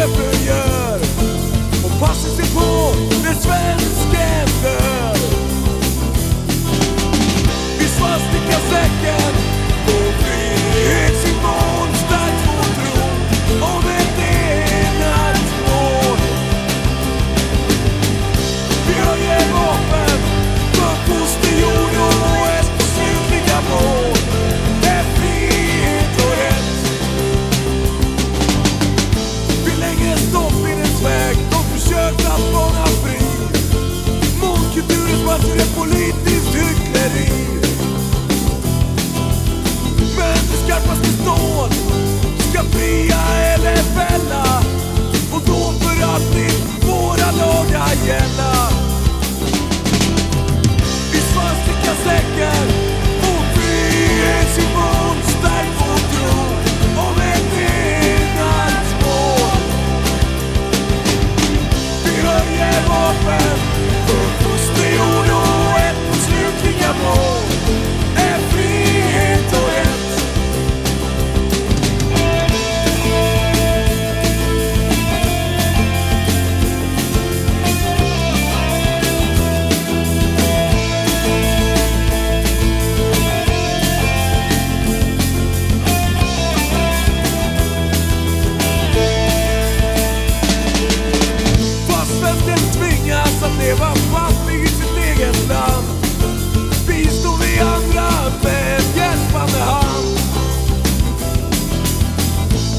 chefen gör. Och passar sig på när svensken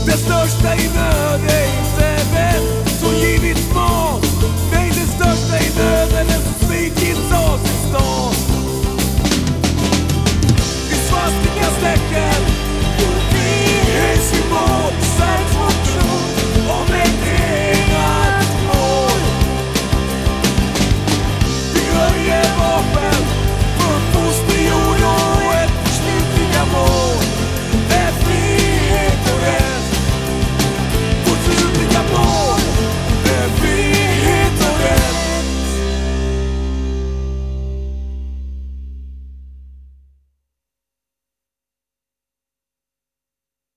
Δεν στο σταϊνό, δεν σε δεν, σου μόνο